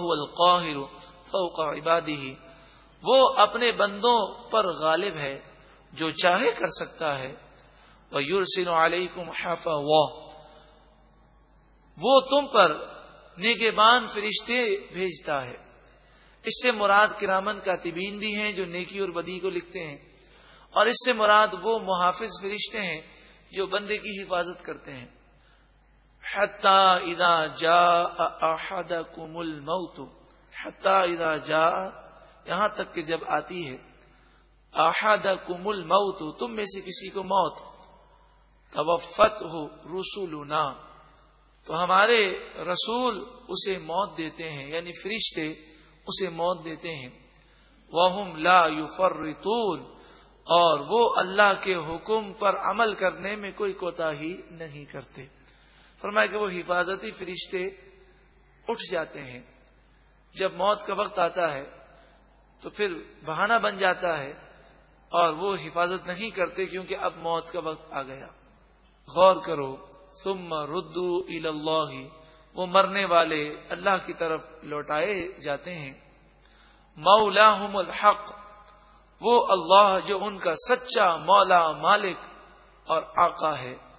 وہ القاہر فوق عبادی وہ اپنے بندوں پر غالب ہے، جو چاہے کر سکتا ہے۔ وہ یورسن علیکم حافا وہ تم پر نگبان فرشتے بھیجتا ہے۔ اس سے مراد کرامن کاتبین بھی ہیں جو نیکی اور بدی کو لکھتے ہیں۔ اور اس سے مراد وہ محافظ فرشتے ہیں جو بندے کی حفاظت کرتے ہیں۔ ادا جا احد کمل موت ادا جا یہاں تک کہ جب آتی ہے احد کمل موت تم میں سے کسی کو موت. توفت ہو رسول تو ہمارے رسول اسے موت دیتے ہیں یعنی فرشتے اسے موت دیتے ہیں. وہ لا یفرطون اور وہ اللہ کے حکم پر عمل کرنے میں کوئی کوتا ہی نہیں کرتے۔ فرمایا کہ وہ حفاظتی فرشتے اٹھ جاتے ہیں۔ جب موت کا وقت آتا ہے تو پھر بہانہ بن جاتا ہے اور وہ حفاظت نہیں کرتے کیونکہ اب موت کا وقت آ گیا۔ غور کرو۔ ثم ردو اللہ وہ مرنے والے اللہ کی طرف لوٹائے جاتے ہیں۔ مولا الحق۔ وہ اللہ جو ان کا سچا مولا مالک اور آقا ہے۔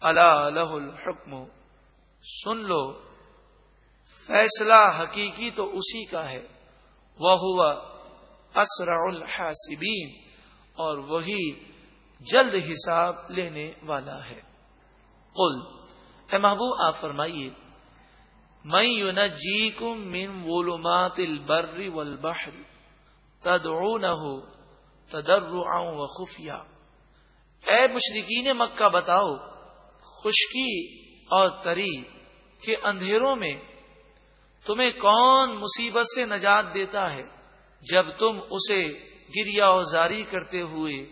اللہ لہ الحکم۔ سن لو، فیصلہ حقیقی تو اسی کا ہے۔ وہ ہوا اسرع الحاسبین، اور وہی جلد حساب لینے والا ہے۔ قل، اے محبوب، آپ فرمائیے میں یون جی کم من وولومات البر والبحر تدعونه تضرعا وخفیا اے مشرقین مکہ، بتاؤ خشکی اور تری کے اندھیروں میں تمہیں کون مصیبت سے نجات دیتا ہے جب تم اسے گریا زاری کرتے ہوئے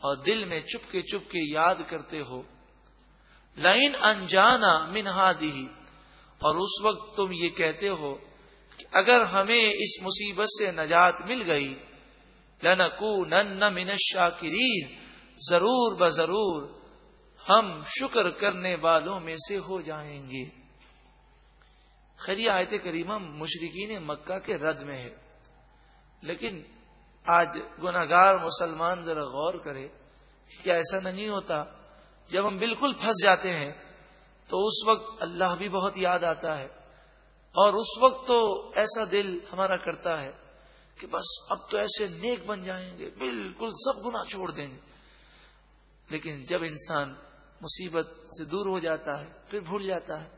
اور دل میں چپ کے چپ کے یاد کرتے ہو۔ لائن انجانا منہا دی اور اس وقت تم یہ کہتے ہو کہ اگر ہمیں اس مصیبت سے نجات مل گئی لنکو نن من شاکرین ضرور ب ضرور ہم شکر کرنے والوں میں سے ہو جائیں گے۔ خری آیت کریمہ مشرقین مکہ کے رد میں ہے۔ لیکن آج گناگار مسلمان ذرا غور کرے کہ کیا ایسا نہیں ہوتا۔ جب ہم بالکل پھنس جاتے ہیں تو اس وقت اللہ بھی بہت یاد آتا ہے۔ اور اس وقت تو ایسا دل ہمارا کرتا ہے کہ بس اب تو ایسے نیک بن جائیں گے، بالکل سب گنا چھوڑ دیں گے۔ لیکن جب انسان مصیبت سے دور ہو جاتا ہے، پھر بھول جاتا ہے۔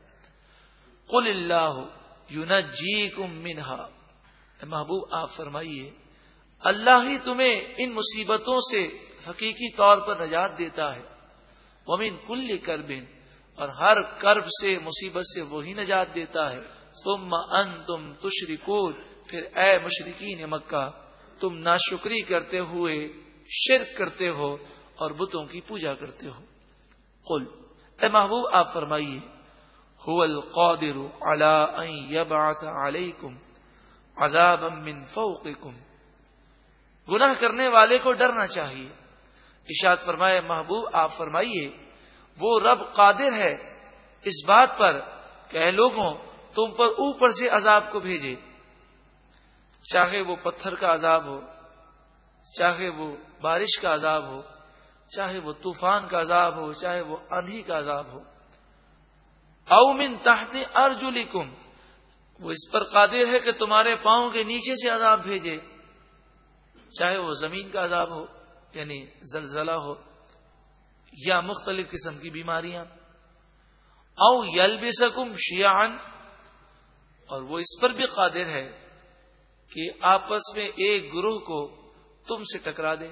قل اللہ یون جی کم منہا محبوب، آپ فرمائیے، اللہ ہی تمہیں ان مصیبتوں سے حقیقی طور پر نجات دیتا ہے۔ ومن کل کربن، اور ہر کرب سے، مصیبت سے وہی نجات دیتا ہے۔ ثم ان تم پھر اے مشرقین مکہ، تم ناشکری کرتے ہوئے شرک کرتے ہو اور بتوں کی پوجا کرتے ہو۔ قل، اے محبوب، آپ فرمائیے، هو القادر على ان يبعث عليكم عذابا من فوقكم۔ گناہ کرنے والے کو ڈرنا چاہیے۔ اشاد فرمائے، محبوب، آپ فرمائیے، وہ رب قادر ہے۔ اس بات پر کہ لوگوں، تم پر اوپر سے عذاب کو بھیجے۔ چاہے وہ پتھر کا عذاب ہو، چاہے وہ بارش کا عذاب ہو چاہے وہ طوفان کا عذاب ہو، چاہے وہ آندھی کا عذاب ہو۔ اومن تحت ارجلکم، وہ اس پر قادر ہے کہ تمہارے پاؤں کے نیچے سے عذاب بھیجے۔ چاہے وہ زمین کا عذاب ہو یعنی زلزلہ ہو، یا مختلف قسم کی بیماریاں۔ او یل بے شیان اور وہ اس پر بھی قادر ہے کہ آپس میں ایک گروہ کو تم سے ٹکرا دے۔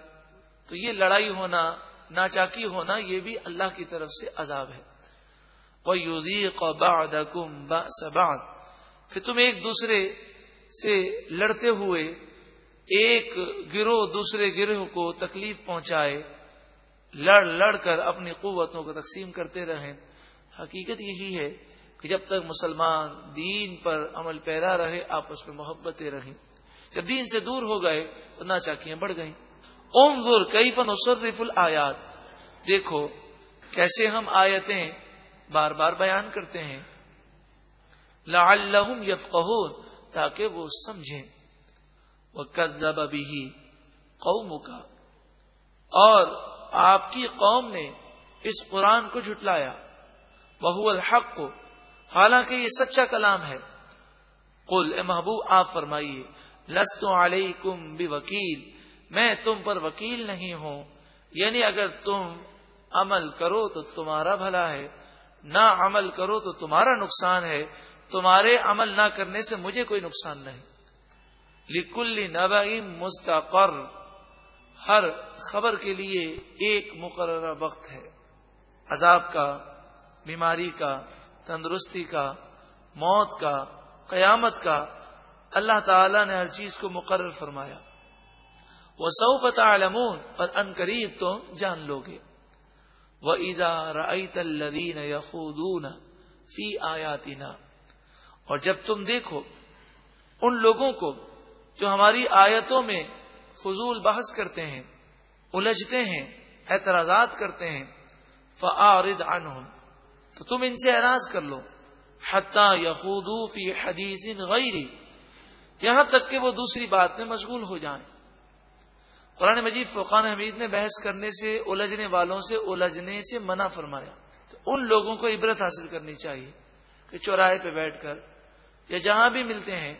تو یہ لڑائی ہونا ناچاکی ہونا یہ بھی اللہ کی طرف سے عذاب ہے۔ وہ یوزی قباد پھر تم ایک دوسرے سے لڑتے ہوئے ایک گروہ دوسرے گروہ کو تکلیف پہنچائے، لڑ لڑ کر اپنی قوتوں کو تقسیم کرتے رہیں۔ حقیقت یہی ہے کہ جب تک مسلمان دین پر عمل پیرا رہے، آپس میں محبتیں رہیں۔ جب دین سے دور ہو گئے تو نہ چاکیاں بڑھ گئیں۔ اوم گر کئی فن وصرف آیات دیکھو کیسے ہم آیتیں بار بار بیان کرتے ہیں۔ لعلہم یفقہون، تاکہ وہ سمجھیں۔ وہ کدب قوم کا اور آپ کی قوم نے اس قرآن کو جھٹلایا۔ بہو الحق۔ کو حالانکہ یہ سچا کلام ہے۔ قل اے محبوب، آپ فرمائیے، لست علیکم بوکیل میں تم پر وکیل نہیں ہوں۔ یعنی اگر تم عمل کرو تو تمہارا بھلا ہے، نہ عمل کرو تو تمہارا نقصان ہے۔ تمہارے عمل نہ کرنے سے مجھے کوئی نقصان نہیں۔ لکل نبعیم مستقر، ہر خبر کے لیے ایک مقررہ وقت ہے۔ عذاب کا، بیماری کا، تندرستی کا، موت کا، قیامت کا۔ اللہ تعالی نے ہر چیز کو مقرر فرمایا۔ وہ سوفت عالمون اور ان قریب تو جان لو گے۔ وہ ایزا رعیت الدین یخودون فی آیاتنا اور جب تم دیکھو ان لوگوں کو جو ہماری آیتوں میں فضول بحث کرتے ہیں، الجھتے ہیں، اعتراضات کرتے ہیں فعارد عنہم تو تم ان سے اعراض کر لو۔ حتیٰ یخودو فی حدیث غیری یہاں تک کہ وہ دوسری بات میں مشغول ہو جائیں۔ قرآن مجید فقان حمید نے بحث کرنے سے، الجھنے والوں سے، الجھنے سے منع فرمایا۔ تو ان لوگوں کو عبرت حاصل کرنی چاہیے کہ چوراہے پہ بیٹھ کر یا جہاں بھی ملتے ہیں،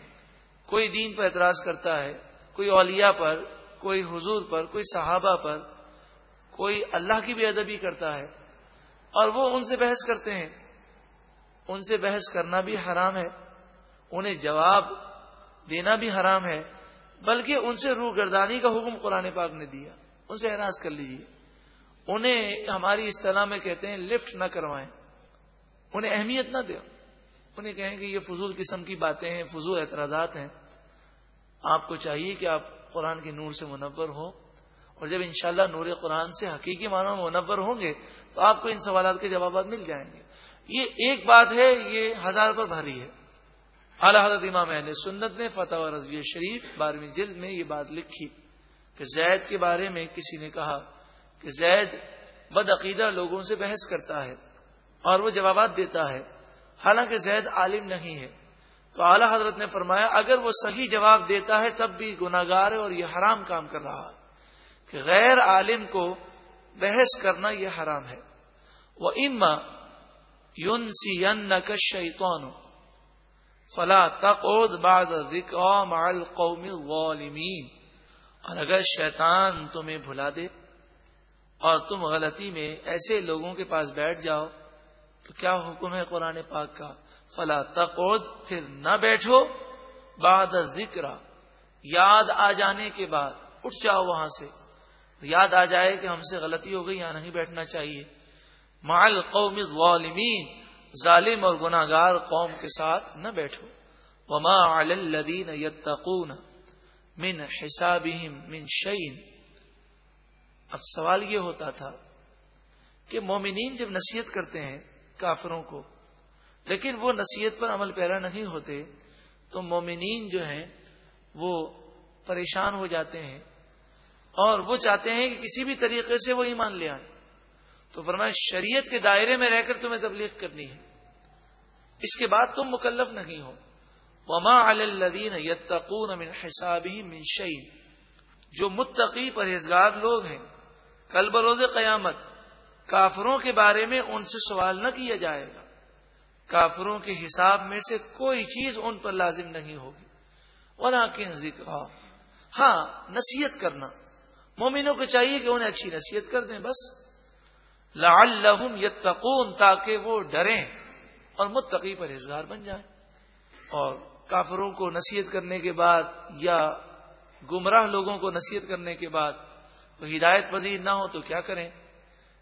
کوئی دین پر اعتراض کرتا ہے، کوئی اولیاء پر، کوئی حضور پر، کوئی صحابہ پر، کوئی اللہ کی بھی ادبی کرتا ہے، اور وہ ان سے بحث کرتے ہیں۔ ان سے بحث کرنا بھی حرام ہے، انہیں جواب دینا بھی حرام ہے۔ بلکہ ان سے روح گردانی کا حکم قرآن پاک نے دیا۔ ان سے اعراض کر لیجیے انہیں ہماری اصطلاح میں کہتے ہیں، لفٹ نہ کروائیں۔ انہیں اہمیت نہ دیں۔ انہیں کہیں کہ یہ فضول قسم کی باتیں ہیں، فضول اعتراضات ہیں۔ آپ کو چاہیے کہ آپ قرآن کے نور سے منور ہوں۔ اور جب انشاءاللہ نور قرآن سے حقیقی معنوں میں منور ہوں گے، تو آپ کو ان سوالات کے جوابات مل جائیں گے۔ یہ ایک بات ہے، یہ ہزار پر بھاری ہے۔ اعلی حضرت امام اہل سنت نے فتح و رضوی شریف بارہویں جلد میں یہ بات لکھی کہ زید کے بارے میں کسی نے کہا کہ زید بد عقیدہ لوگوں سے بحث کرتا ہے اور وہ جوابات دیتا ہے۔ حالانکہ زید عالم نہیں ہے۔ تو اعلی حضرت نے فرمایا، اگر وہ صحیح جواب دیتا ہے تب بھی گناگار ہے اور یہ حرام کام کر رہا ہے۔ کہ غیر عالم کو بحث کرنا یہ حرام ہے۔ وہ اما یون سی شیتون فلا تقود بعد ذکر مع القوم الظالمین۔ اور اگر شیطان تمہیں بھلا دے اور تم غلطی میں ایسے لوگوں کے پاس بیٹھ جاؤ، تو کیا حکم ہے قرآن پاک کا؟ فلا تقود پھر نہ بیٹھو۔ بعد ذکر یاد آ جانے کے بعد اٹھ جاؤ وہاں سے۔ یاد آ جائے کہ ہم سے غلطی ہو گئی، یہاں نہیں بیٹھنا چاہیے۔ مال قوم ظالمین ظالم اور گناگار قوم کے ساتھ نہ بیٹھو۔ وما الدین یتقون من حساب من شعین اب سوال یہ ہوتا تھا کہ مومنین جب نصیحت کرتے ہیں کافروں کو، لیکن وہ نصیحت پر عمل پیرا نہیں ہوتے، تو مومنین جو ہیں وہ پریشان ہو جاتے ہیں اور وہ چاہتے ہیں کہ کسی بھی طریقے سے وہ ایمان لے آئیں۔ تو فرمایا، شریعت کے دائرے میں رہ کر تمہیں تبلیغ کرنی ہے۔ اس کے بعد تم مکلف نہیں ہو۔ وما الدین یتقون من حساب من شعین جو متقی پرہیزگار لوگ ہیں، کل بروز قیامت کافروں کے بارے میں ان سے سوال نہ کیا جائے گا۔ کافروں کے حساب میں سے کوئی چیز ان پر لازم نہیں ہوگی۔ ولیکن ذکر ہاں نصیحت کرنا۔ مومنوں کو چاہیے کہ انہیں اچھی نصیحت کر دیں بس۔ لعلہم یتقون تاکہ وہ ڈریں۔ اور متقی پر بن جائیں اور کافروں کو نصیحت کرنے کے بعد یا گمراہ لوگوں کو نصیحت کرنے کے بعد وہ ہدایت پذیر نہ ہو تو کیا کریں؟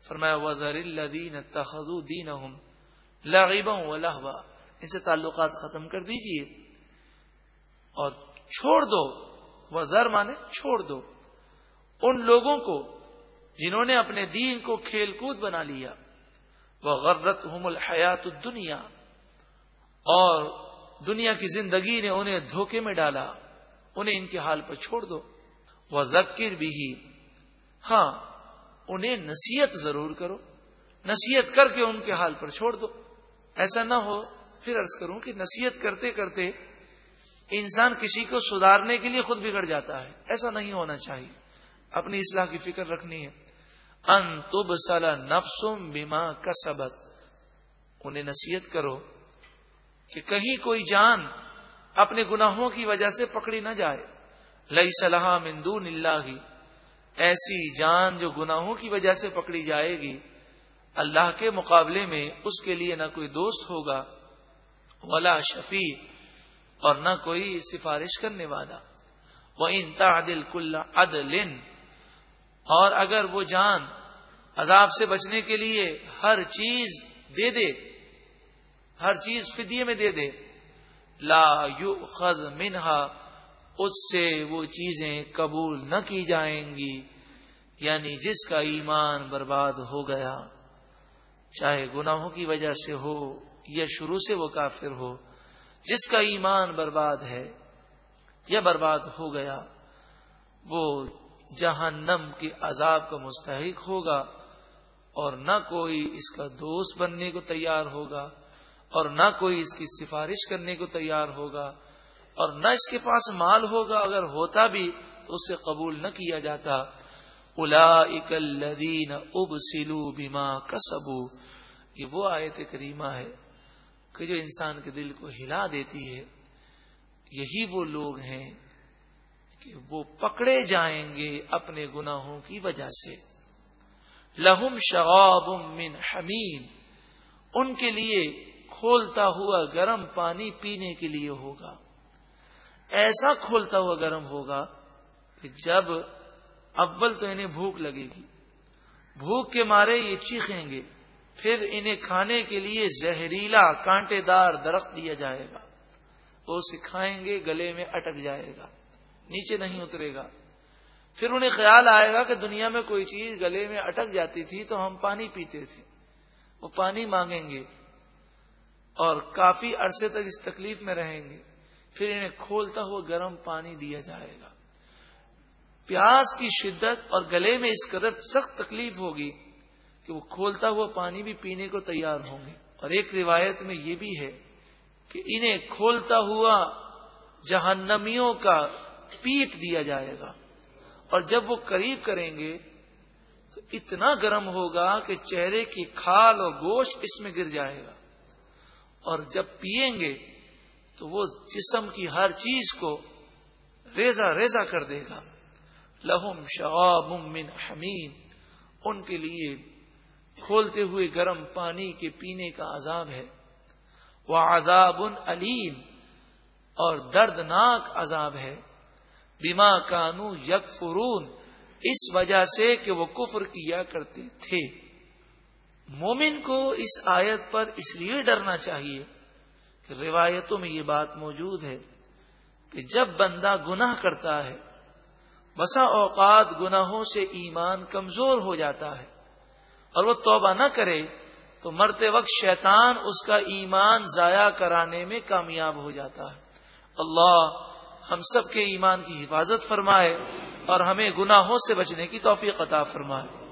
فرمایا وزر الدین تخذو دین لاغیبا لہبا ان سے تعلقات ختم کر دیجیے اور چھوڑ دو۔ وزر مانے چھوڑ دو۔ ان لوگوں کو جنہوں نے اپنے دین کو کھیل کود بنا لیا۔ وہ غرت الحیات دنیا اور دنیا کی زندگی نے انہیں دھوکے میں ڈالا، انہیں ان کے حال پر چھوڑ دو۔ وہ ذکر بھی ہی ہاں انہیں نصیحت ضرور کرو، نصیحت کر کے ان کے حال پر چھوڑ دو۔ ایسا نہ ہو، پھر ارض کروں کہ نصیحت کرتے کرتے انسان کسی کو سدھارنے کے لیے خود بگڑ جاتا ہے۔ ایسا نہیں ہونا چاہیے۔ اپنی اصلاح کی فکر رکھنی ہے۔ ان تب سلا نفسم بیما کا سبق انہیں نصیحت کرو کہ کہیں کوئی جان اپنے گناہوں کی وجہ سے پکڑی نہ جائے۔ لئی صلاح مندو اللہ۔ ایسی جان جو گناہوں کی وجہ سے پکڑی جائے گی، اللہ کے مقابلے میں اس کے لیے نہ کوئی دوست ہوگا، ولا شفیع اور نہ کوئی سفارش کرنے والا۔ وہ ان تعدل کل عدل۔ اور اگر وہ جان عذاب سے بچنے کے لیے ہر چیز دے دے، ہر چیز فدیے میں دے دے۔ لا یو خز منہا، اس سے وہ چیزیں قبول نہ کی جائیں گی یعنی جس کا ایمان برباد ہو گیا۔ چاہے گناہوں کی وجہ سے ہو یا شروع سے وہ کافر ہو، جس کا ایمان برباد ہے یا برباد ہو گیا، وہ جہنم کے عذاب کا مستحق ہوگا۔ اور نہ کوئی اس کا دوست بننے کو تیار ہوگا اور نہ کوئی اس کی سفارش کرنے کو تیار ہوگا اور نہ اس کے پاس مال ہوگا، اگر ہوتا بھی تو اسے قبول نہ کیا جاتا۔ الا اکلین اب سلو بیما کسبو یہ وہ آیت کریمہ ہے کہ جو انسان کے دل کو ہلا دیتی ہے۔ یہی وہ لوگ ہیں کہ وہ پکڑے جائیں گے اپنے گناہوں کی وجہ سے۔ لہم شغاب من حمیم۔ ان کے لیے کھولتا ہوا گرم پانی پینے کے لیے ہوگا۔ ایسا کھولتا ہوا گرم ہوگا کہ جب اول تو انہیں بھوک لگے گی۔ بھوک کے مارے یہ چیخیں گے۔ پھر انہیں کھانے کے لیے زہریلا کانٹے دار درخت دیا جائے گا۔ وہ اسے کھائیں گے، گلے میں اٹک جائے گا۔ نیچے نہیں اترے گا۔ پھر انہیں خیال آئے گا کہ دنیا میں کوئی چیز گلے میں اٹک جاتی تھی تو ہم پانی پیتے تھے۔ وہ پانی مانگیں گے اور کافی عرصے تک اس تکلیف میں رہیں گے۔ پھر انہیں کھولتا ہوا گرم پانی دیا جائے گا۔ پیاس کی شدت اور گلے میں اس قدر سخت تکلیف ہوگی کہ وہ کھولتا ہوا پانی بھی پینے کو تیار ہوں گے۔ اور ایک روایت میں یہ بھی ہے کہ انہیں کھولتا ہوا جہنمیوں کا پیپ دیا جائے گا۔ اور جب وہ قریب کریں گے تو اتنا گرم ہوگا کہ چہرے کی کھال اور گوشت اس میں گر جائے گا۔ اور جب پیئیں گے تو وہ جسم کی ہر چیز کو ریزا ریزا کر دے گا۔ لہم شعاب من حمیم۔ ان کے لیے کھولتے ہوئے گرم پانی کے پینے کا عذاب ہے۔ وہ عذاب علیم۔ اور دردناک عذاب ہے۔ بیما کانو یک فرون اس وجہ سے کہ وہ کفر کیا کرتے تھے۔ مومن کو اس آیت پر اس لیے ڈرنا چاہیے کہ روایتوں میں یہ بات موجود ہے کہ جب بندہ گناہ کرتا ہے، بسا اوقات گناہوں سے ایمان کمزور ہو جاتا ہے اور وہ توبہ نہ کرے، تو مرتے وقت شیطان اس کا ایمان ضائع کرانے میں کامیاب ہو جاتا ہے۔ اللہ ہم سب کے ایمان کی حفاظت فرمائے اور ہمیں گناہوں سے بچنے کی توفیق عطا فرمائے۔